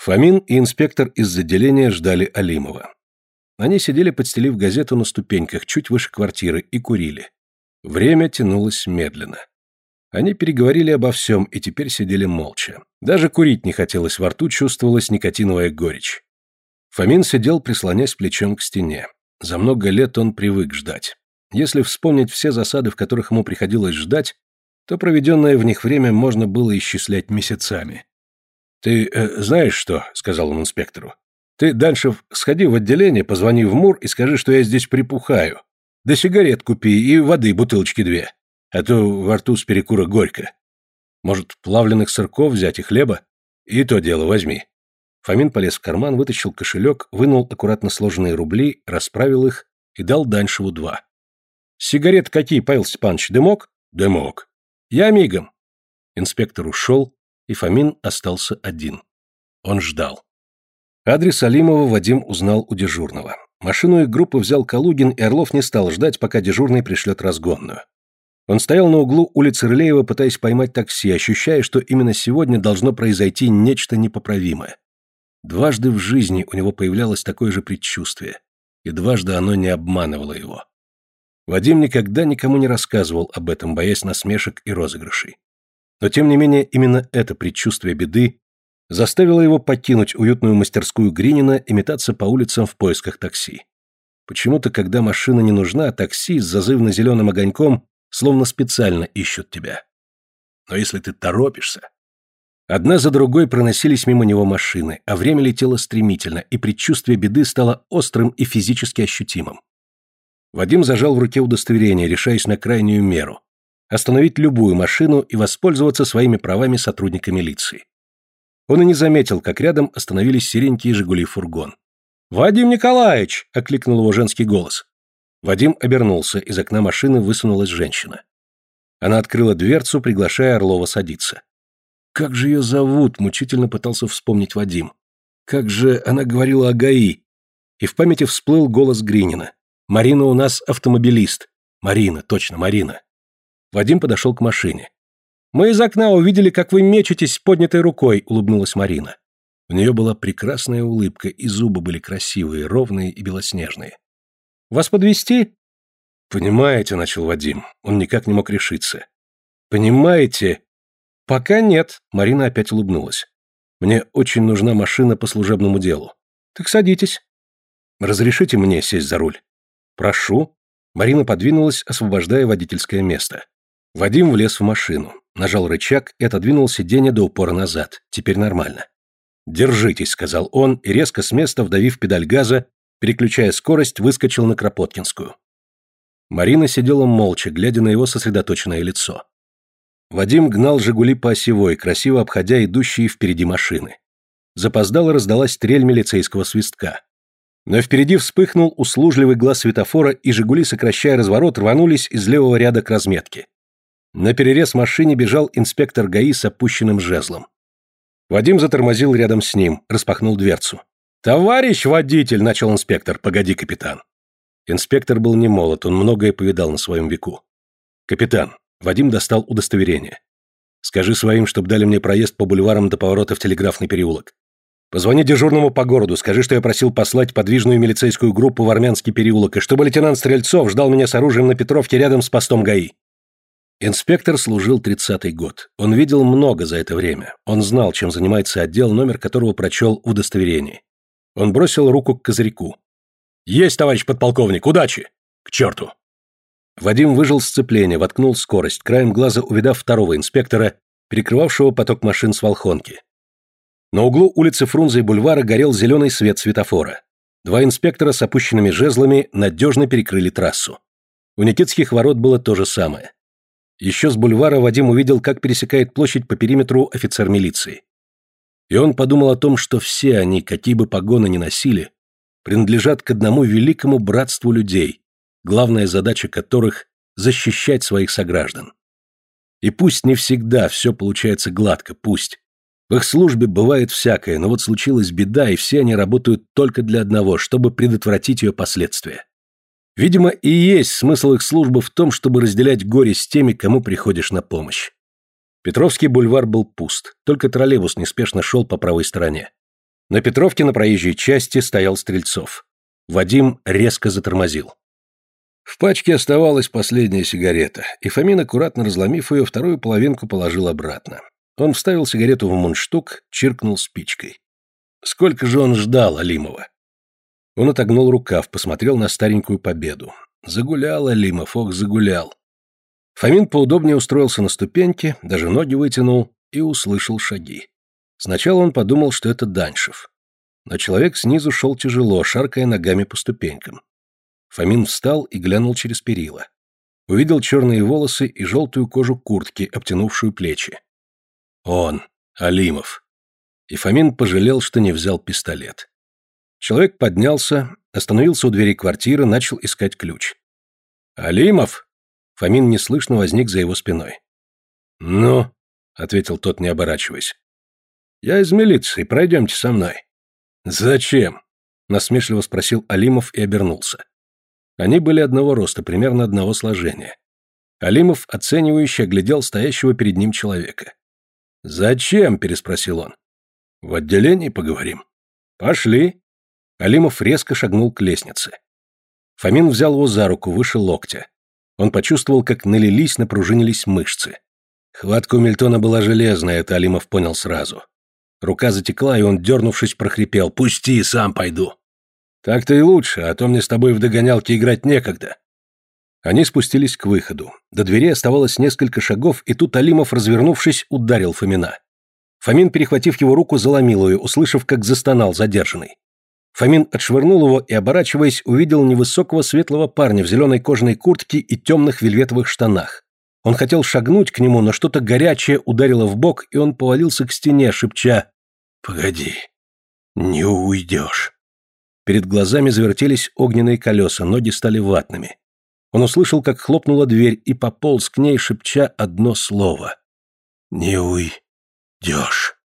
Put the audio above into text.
Фомин и инспектор из отделения ждали Алимова. Они сидели, подстелив газету на ступеньках, чуть выше квартиры, и курили. Время тянулось медленно. Они переговорили обо всем и теперь сидели молча. Даже курить не хотелось, во рту чувствовалась никотиновая горечь. Фомин сидел, прислонясь плечом к стене. За много лет он привык ждать. Если вспомнить все засады, в которых ему приходилось ждать, то проведенное в них время можно было исчислять месяцами. «Ты э, знаешь что?» — сказал он инспектору. «Ты дальше сходи в отделение, позвони в МУР и скажи, что я здесь припухаю. Да сигарет купи и воды бутылочки две, а то во рту с перекура горько. Может, плавленых сырков взять и хлеба? И то дело возьми». Фомин полез в карман, вытащил кошелек, вынул аккуратно сложенные рубли, расправил их и дал Даньшеву два. «Сигарет какие, Павел Степанович, дымок?» «Дымок». «Я мигом». Инспектор ушел, и Фомин остался один. Он ждал. Адрес Алимова Вадим узнал у дежурного. Машину их группы взял Калугин, и Орлов не стал ждать, пока дежурный пришлет разгонную. Он стоял на углу улицы Рылеева, пытаясь поймать такси, ощущая, что именно сегодня должно произойти нечто непоправимое. Дважды в жизни у него появлялось такое же предчувствие, и дважды оно не обманывало его. Вадим никогда никому не рассказывал об этом, боясь насмешек и розыгрышей. Но тем не менее именно это предчувствие беды заставило его покинуть уютную мастерскую Гринина и метаться по улицам в поисках такси. Почему-то, когда машина не нужна, такси с зазывно-зеленым огоньком словно специально ищут тебя. Но если ты торопишься... Одна за другой проносились мимо него машины, а время летело стремительно, и предчувствие беды стало острым и физически ощутимым. Вадим зажал в руке удостоверение, решаясь на крайнюю меру – остановить любую машину и воспользоваться своими правами сотрудника милиции. Он и не заметил, как рядом остановились серенькие «Жигули» фургон. «Вадим Николаевич!» – окликнул его женский голос. Вадим обернулся, из окна машины высунулась женщина. Она открыла дверцу, приглашая Орлова садиться. Как же ее зовут, мучительно пытался вспомнить Вадим. Как же она говорила о ГАИ. И в памяти всплыл голос Гринина. «Марина у нас автомобилист». «Марина, точно, Марина». Вадим подошел к машине. «Мы из окна увидели, как вы мечетесь с поднятой рукой», — улыбнулась Марина. У нее была прекрасная улыбка, и зубы были красивые, ровные и белоснежные. «Вас подвести? «Понимаете», — начал Вадим. Он никак не мог решиться. «Понимаете?» «Пока нет», — Марина опять улыбнулась. «Мне очень нужна машина по служебному делу». «Так садитесь». «Разрешите мне сесть за руль?» «Прошу». Марина подвинулась, освобождая водительское место. Вадим влез в машину, нажал рычаг и отодвинул сиденье до упора назад. Теперь нормально. «Держитесь», — сказал он, и резко с места, вдавив педаль газа, переключая скорость, выскочил на Кропоткинскую. Марина сидела молча, глядя на его сосредоточенное лицо. Вадим гнал «Жигули» по осевой, красиво обходя идущие впереди машины. Запоздало раздалась трель милицейского свистка. Но впереди вспыхнул услужливый глаз светофора, и «Жигули», сокращая разворот, рванулись из левого ряда к разметке. На перерез машине бежал инспектор ГАИ с опущенным жезлом. Вадим затормозил рядом с ним, распахнул дверцу. «Товарищ водитель!» – начал инспектор. «Погоди, капитан». Инспектор был не молод, он многое повидал на своем веку. «Капитан», – Вадим достал удостоверение. «Скажи своим, чтобы дали мне проезд по бульварам до поворота в телеграфный переулок. Позвони дежурному по городу, скажи, что я просил послать подвижную милицейскую группу в Армянский переулок, и чтобы лейтенант Стрельцов ждал меня с оружием на Петровке рядом с постом ГАИ. Инспектор служил тридцатый год. Он видел много за это время. Он знал, чем занимается отдел, номер которого прочел в удостоверении. Он бросил руку к козырьку. «Есть, товарищ подполковник, удачи!» «К черту!» Вадим выжил сцепление, воткнул скорость, краем глаза увидав второго инспектора, перекрывавшего поток машин с Волхонки. На углу улицы Фрунзе и бульвара горел зеленый свет светофора. Два инспектора с опущенными жезлами надежно перекрыли трассу. У Никитских ворот было то же самое. Еще с бульвара Вадим увидел, как пересекает площадь по периметру офицер милиции. И он подумал о том, что все они, какие бы погоны ни носили, принадлежат к одному великому братству людей, главная задача которых – защищать своих сограждан. И пусть не всегда все получается гладко, пусть. В их службе бывает всякое, но вот случилась беда, и все они работают только для одного, чтобы предотвратить ее последствия. Видимо, и есть смысл их службы в том, чтобы разделять горе с теми, кому приходишь на помощь. Петровский бульвар был пуст, только троллейбус неспешно шел по правой стороне. На Петровке на проезжей части стоял Стрельцов. Вадим резко затормозил. В пачке оставалась последняя сигарета, и Фомин, аккуратно разломив ее, вторую половинку положил обратно. Он вставил сигарету в мундштук, чиркнул спичкой. Сколько же он ждал Алимова? Он отогнул рукав, посмотрел на старенькую победу. Загулял Алимов, ох, загулял. Фомин поудобнее устроился на ступеньке, даже ноги вытянул и услышал шаги. Сначала он подумал, что это Даньшев. Но человек снизу шел тяжело, шаркая ногами по ступенькам. Фомин встал и глянул через перила. Увидел черные волосы и желтую кожу куртки, обтянувшую плечи. Он, Алимов. И Фомин пожалел, что не взял пистолет. Человек поднялся, остановился у двери квартиры, начал искать ключ. «Алимов!» Фомин неслышно возник за его спиной. «Ну?» — ответил тот, не оборачиваясь. «Я из милиции, пройдемте со мной». «Зачем?» — насмешливо спросил Алимов и обернулся. Они были одного роста, примерно одного сложения. Алимов оценивающе оглядел стоящего перед ним человека. «Зачем?» – переспросил он. «В отделении поговорим». «Пошли». Алимов резко шагнул к лестнице. Фомин взял его за руку выше локтя. Он почувствовал, как налились, напружинились мышцы. Хватка у Мильтона была железная, это Алимов понял сразу. Рука затекла, и он, дернувшись, прохрипел. «Пусти, сам пойду». Так-то и лучше, а то мне с тобой в догонялки играть некогда. Они спустились к выходу. До двери оставалось несколько шагов, и тут Алимов, развернувшись, ударил Фомина. Фомин, перехватив его руку, заломил ее, услышав, как застонал задержанный. Фомин отшвырнул его и, оборачиваясь, увидел невысокого светлого парня в зеленой кожаной куртке и темных вельветовых штанах. Он хотел шагнуть к нему, но что-то горячее ударило в бок, и он повалился к стене, шепча «Погоди, не уйдешь». Перед глазами завертелись огненные колеса, ноги стали ватными. Он услышал, как хлопнула дверь, и пополз к ней, шепча одно слово. «Не уйдешь».